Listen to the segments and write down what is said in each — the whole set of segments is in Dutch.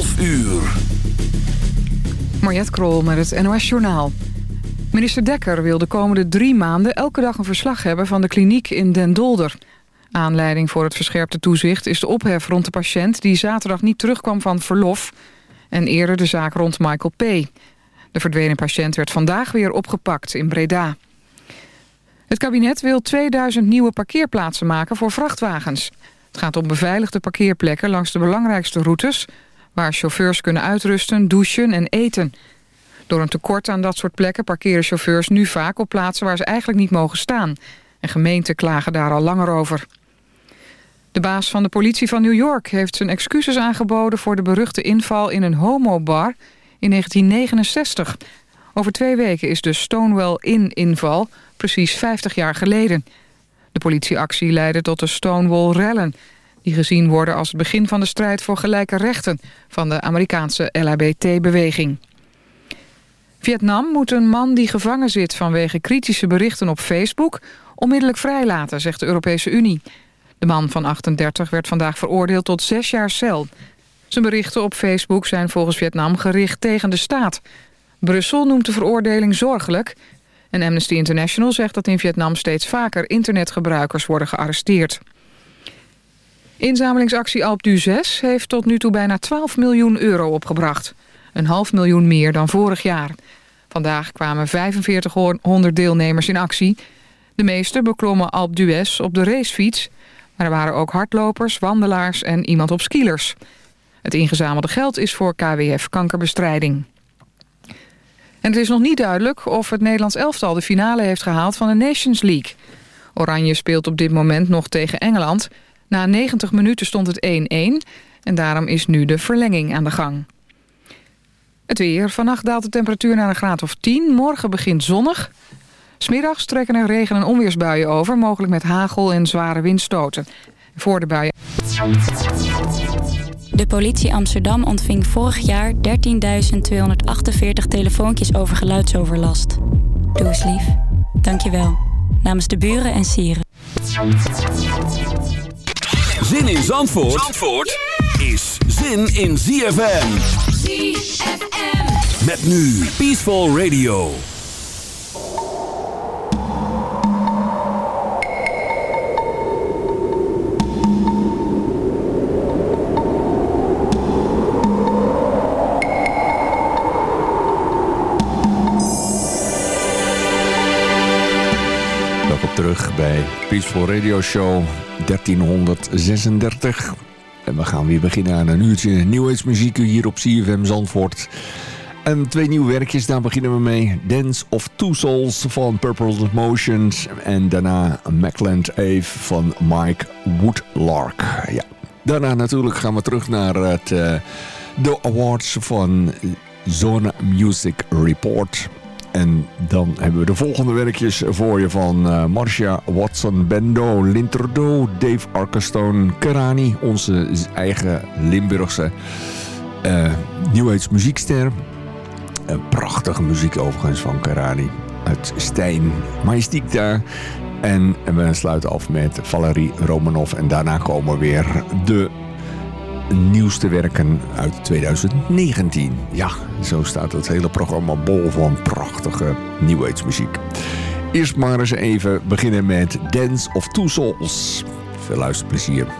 12 uur. Mariette Krol met het NOS Journaal. Minister Dekker wil de komende drie maanden elke dag een verslag hebben van de kliniek in Den Dolder. Aanleiding voor het verscherpte toezicht is de ophef rond de patiënt... die zaterdag niet terugkwam van verlof... en eerder de zaak rond Michael P. De verdwenen patiënt werd vandaag weer opgepakt in Breda. Het kabinet wil 2000 nieuwe parkeerplaatsen maken voor vrachtwagens. Het gaat om beveiligde parkeerplekken langs de belangrijkste routes... waar chauffeurs kunnen uitrusten, douchen en eten. Door een tekort aan dat soort plekken parkeren chauffeurs nu vaak op plaatsen... waar ze eigenlijk niet mogen staan. En gemeenten klagen daar al langer over. De baas van de politie van New York heeft zijn excuses aangeboden... voor de beruchte inval in een homobar in 1969. Over twee weken is de Stonewall Inn-inval precies 50 jaar geleden. De politieactie leidde tot de Stonewall-rellen... die gezien worden als het begin van de strijd voor gelijke rechten... van de Amerikaanse LHBT-beweging. Vietnam moet een man die gevangen zit vanwege kritische berichten op Facebook... onmiddellijk vrijlaten, zegt de Europese Unie. De man van 38 werd vandaag veroordeeld tot zes jaar cel. Zijn berichten op Facebook zijn volgens Vietnam gericht tegen de staat. Brussel noemt de veroordeling zorgelijk... en Amnesty International zegt dat in Vietnam steeds vaker internetgebruikers worden gearresteerd. Inzamelingsactie Alp du 6 heeft tot nu toe bijna 12 miljoen euro opgebracht. Een half miljoen meer dan vorig jaar. Vandaag kwamen 4500 deelnemers in actie. De meeste beklommen Alp d'Huez op de racefiets... maar er waren ook hardlopers, wandelaars en iemand op skielers. Het ingezamelde geld is voor KWF kankerbestrijding. En het is nog niet duidelijk of het Nederlands elftal de finale heeft gehaald van de Nations League. Oranje speelt op dit moment nog tegen Engeland. Na 90 minuten stond het 1-1 en daarom is nu de verlenging aan de gang. Het weer. Vannacht daalt de temperatuur naar een graad of 10. Morgen begint zonnig. Smiddags trekken er regen- en onweersbuien over, mogelijk met hagel en zware windstoten. Voor de buien... De politie Amsterdam ontving vorig jaar 13.248 telefoontjes over geluidsoverlast. Doe eens lief. Dankjewel. Namens de buren en sieren. Zin in Zandvoort, Zandvoort is zin in ZFM. ZFM. Met nu Peaceful Radio. Welkom terug bij Peaceful Radio Show 1336. En we gaan weer beginnen aan een uurtje nieuwheidsmuziek hier op CFM Zandvoort. En twee nieuwe werkjes, daar beginnen we mee. Dance of Two Souls van Purple Motions. En daarna Macland Ave van Mike Woodlark. Ja. Daarna natuurlijk gaan we terug naar het, eh, de awards van Zone Music Report. En dan hebben we de volgende werkjes voor je van uh, Marcia Watson, Bendo, Linterdo, Dave Arkestone, Karani, onze eigen Limburgse uh, New muziekster. Uh, prachtige muziek overigens van Karani uit Stijn, majestiek daar. En we sluiten af met Valerie Romanov en daarna komen weer de nieuwste werken uit 2019. Ja, zo staat het hele programma bol van prachtige New Age muziek. Eerst maar eens even beginnen met Dance of Two Souls. Veel luisterplezier.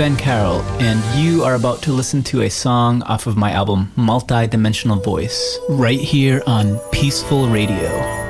Ben Carroll, and you are about to listen to a song off of my album Multi Dimensional Voice, right here on Peaceful Radio.